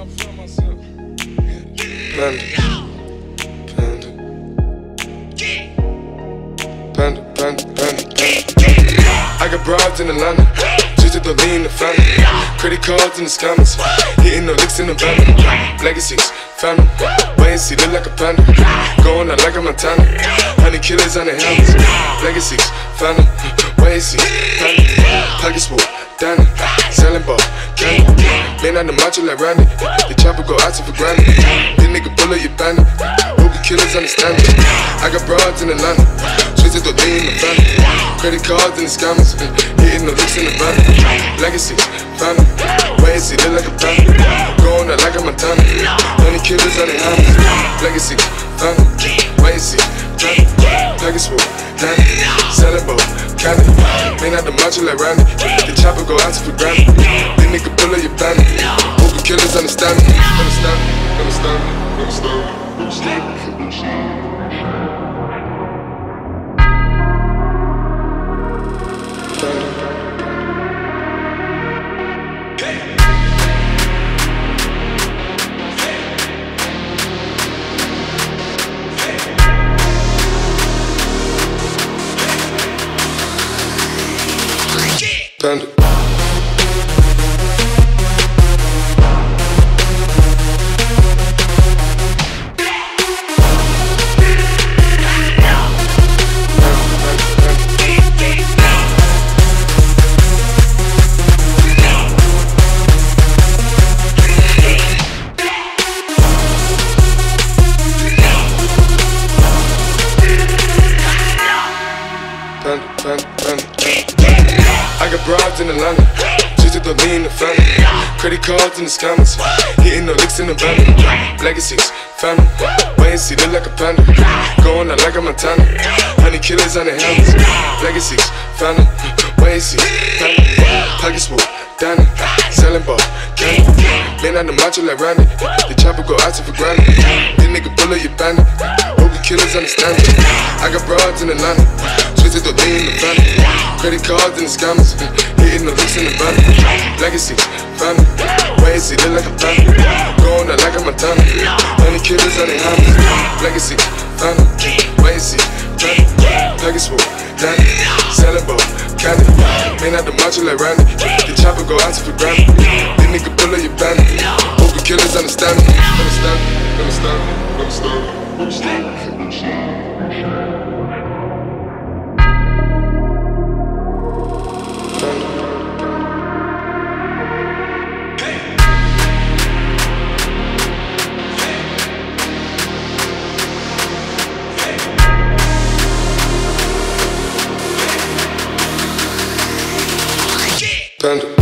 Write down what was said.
Panda. Panda. Panda, panda, panda, panda. I got broads in Atlanta. Just at the lean, the family. Credit cards in the scammers. Hitting the licks in the van. Legacies, family. Wait and see, look like a panda. Going out like a Montana. Honey killers on the helmets. Legacies, family. Wait and see, family. Pockets full, Danny. Selling ball, candy. Man on the macho like Randy. The chopper go out for granted. This nigga bullet, you bandit. Hope the killers understand it. I got broads in Atlanta. Switch to the lean, the family. Credit cards and the scammers. Hitting the licks in the van. Legacies, family. Wait and see, look like a panda. Going out like a Montana. Honey killers on the helmets. Legacies, family. And see, family. Pockets full, Danny. Selling ball, candy. Man out the macho like Randy. The chopper go out for granted. This nigga bullet, you bandit. Killers understand me. Understand me. Understand me. Understand me. Understand me. Panda. Panda, panda, panda. I got broads in Atlanta. Just to the lean, the family. Credit cards and the scammers. Hitting the licks in the van. Legacies, family. Wait and see, look like a panda. Going out like a Montana. Honey killers on the helmets. Legacies, family. Wait and see, family. Pockets full, Danny. Selling ball, candy. Man on the macho like Randy. The chopper go out to for granted. This nigga bullet, you bandit. Hope the killers understand it. I got broads in Atlanta. Switch to the lean, the family. Credit cards and the scammers. Hitting the licks in the van. Legacy, family. And see, look like a panda. Going out like a Montana. Honey killers on the helmets. Legacies, family. And see, family. Full, Danny. Selling ball, candy. Man out the macho like Randy. The chopper go out to for granted. This nigga bullet, you bandit. Panda.